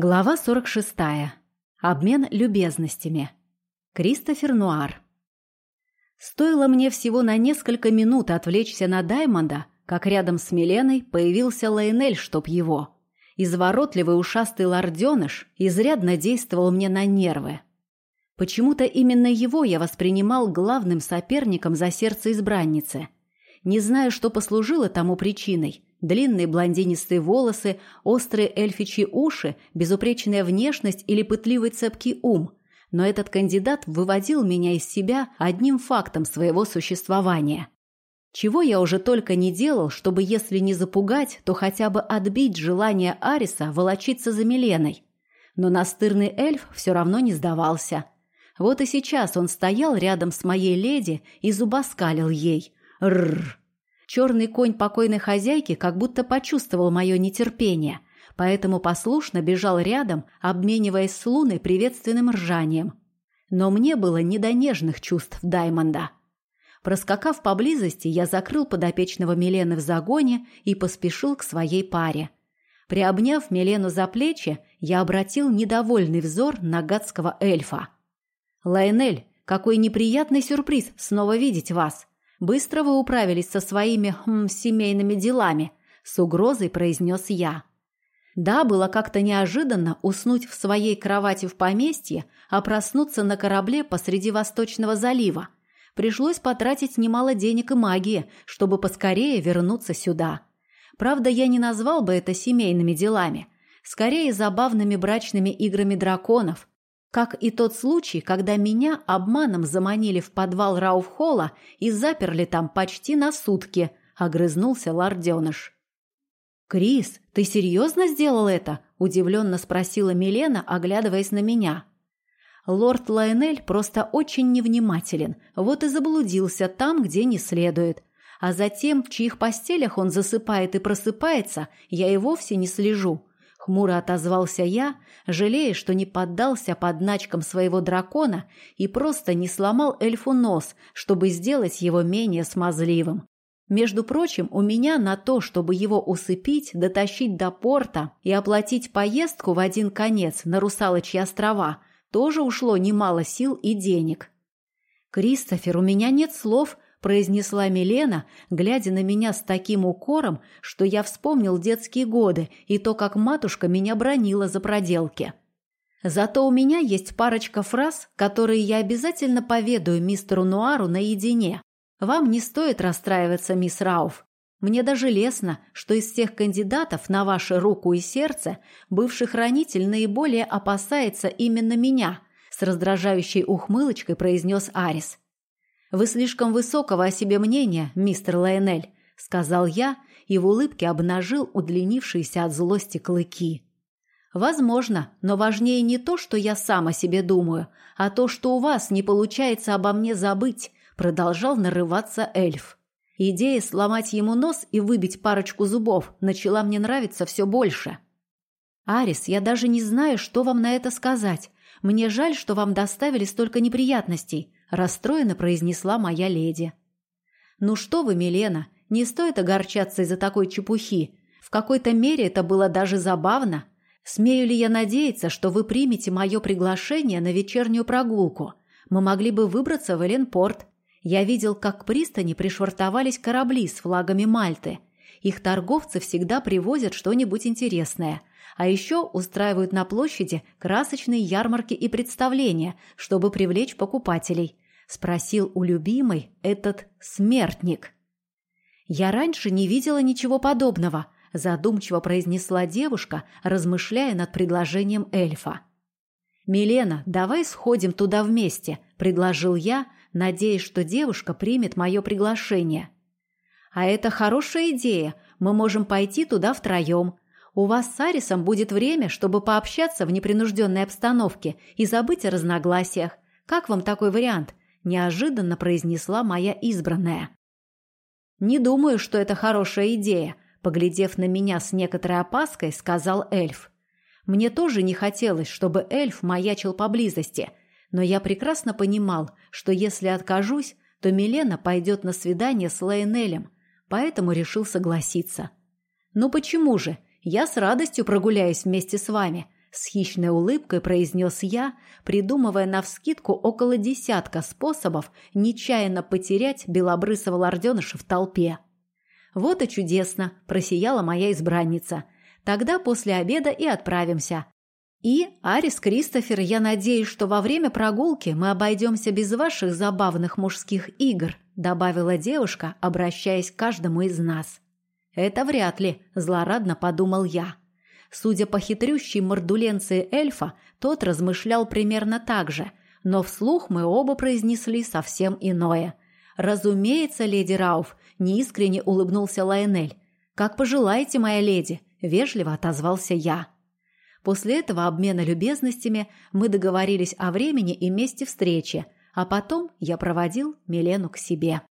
Глава 46. Обмен любезностями. Кристофер Нуар. Стоило мне всего на несколько минут отвлечься на Даймонда, как рядом с Миленой появился Лейнель, чтоб его. Изворотливый ушастый лорденыш изрядно действовал мне на нервы. Почему-то именно его я воспринимал главным соперником за сердце избранницы. Не знаю, что послужило тому причиной – Длинные блондинистые волосы, острые эльфичьи уши, безупречная внешность или пытливый цепкий ум. Но этот кандидат выводил меня из себя одним фактом своего существования. Чего я уже только не делал, чтобы, если не запугать, то хотя бы отбить желание Ариса волочиться за Миленой. Но настырный эльф все равно не сдавался. Вот и сейчас он стоял рядом с моей леди и зубоскалил ей. Рррр. Черный конь покойной хозяйки как будто почувствовал мое нетерпение, поэтому послушно бежал рядом, обмениваясь с Луной приветственным ржанием. Но мне было не до нежных чувств Даймонда. Проскакав поблизости, я закрыл подопечного Милены в загоне и поспешил к своей паре. Приобняв Милену за плечи, я обратил недовольный взор на гадского эльфа. «Лайнель, какой неприятный сюрприз снова видеть вас!» Быстро вы управились со своими хм, семейными делами, с угрозой произнес я. Да, было как-то неожиданно уснуть в своей кровати в поместье, а проснуться на корабле посреди Восточного залива. Пришлось потратить немало денег и магии, чтобы поскорее вернуться сюда. Правда, я не назвал бы это семейными делами. Скорее, забавными брачными играми драконов, как и тот случай, когда меня обманом заманили в подвал Рауфхолла и заперли там почти на сутки, огрызнулся лорденыш. «Крис, ты серьезно сделал это?» – удивленно спросила Милена, оглядываясь на меня. Лорд Лайнель просто очень невнимателен, вот и заблудился там, где не следует. А затем, в чьих постелях он засыпает и просыпается, я и вовсе не слежу. Хмуро отозвался я, жалея, что не поддался подначкам своего дракона и просто не сломал эльфу нос, чтобы сделать его менее смазливым. Между прочим, у меня на то, чтобы его усыпить, дотащить до порта и оплатить поездку в один конец на Русалочьи острова, тоже ушло немало сил и денег. «Кристофер, у меня нет слов», произнесла Милена, глядя на меня с таким укором, что я вспомнил детские годы и то, как матушка меня бронила за проделки. Зато у меня есть парочка фраз, которые я обязательно поведаю мистеру Нуару наедине. Вам не стоит расстраиваться, мисс Рауф. Мне даже лестно, что из всех кандидатов на вашу руку и сердце бывший хранитель наиболее опасается именно меня, с раздражающей ухмылочкой произнес Арис. «Вы слишком высокого о себе мнения, мистер Лайонель», — сказал я и в улыбке обнажил удлинившиеся от злости клыки. «Возможно, но важнее не то, что я сам о себе думаю, а то, что у вас не получается обо мне забыть», — продолжал нарываться эльф. Идея сломать ему нос и выбить парочку зубов начала мне нравиться все больше. «Арис, я даже не знаю, что вам на это сказать. Мне жаль, что вам доставили столько неприятностей расстроенно произнесла моя леди. «Ну что вы, Милена, не стоит огорчаться из-за такой чепухи. В какой-то мере это было даже забавно. Смею ли я надеяться, что вы примете мое приглашение на вечернюю прогулку? Мы могли бы выбраться в Эленпорт. Я видел, как к пристани пришвартовались корабли с флагами Мальты. Их торговцы всегда привозят что-нибудь интересное. А еще устраивают на площади красочные ярмарки и представления, чтобы привлечь покупателей. Спросил у любимой этот смертник. «Я раньше не видела ничего подобного», задумчиво произнесла девушка, размышляя над предложением эльфа. «Милена, давай сходим туда вместе», — предложил я, надеясь, что девушка примет мое приглашение. «А это хорошая идея. Мы можем пойти туда втроем. У вас с Арисом будет время, чтобы пообщаться в непринужденной обстановке и забыть о разногласиях. Как вам такой вариант?» – неожиданно произнесла моя избранная. «Не думаю, что это хорошая идея», – поглядев на меня с некоторой опаской, сказал эльф. «Мне тоже не хотелось, чтобы эльф маячил поблизости, но я прекрасно понимал, что если откажусь, то Милена пойдет на свидание с Лейнелем, поэтому решил согласиться. «Ну почему же? Я с радостью прогуляюсь вместе с вами», с хищной улыбкой произнес я, придумывая навскидку около десятка способов нечаянно потерять белобрысого лорденыша в толпе. «Вот и чудесно!» – просияла моя избранница. «Тогда после обеда и отправимся. И, Арис Кристофер, я надеюсь, что во время прогулки мы обойдемся без ваших забавных мужских игр», – добавила девушка, обращаясь к каждому из нас. «Это вряд ли», – злорадно подумал я. Судя по хитрющей мордуленции эльфа, тот размышлял примерно так же, но вслух мы оба произнесли совсем иное. «Разумеется, леди Рауф», – неискренне улыбнулся Лайонель. «Как пожелаете, моя леди», – вежливо отозвался я. После этого обмена любезностями мы договорились о времени и месте встречи, а потом я проводил Милену к себе.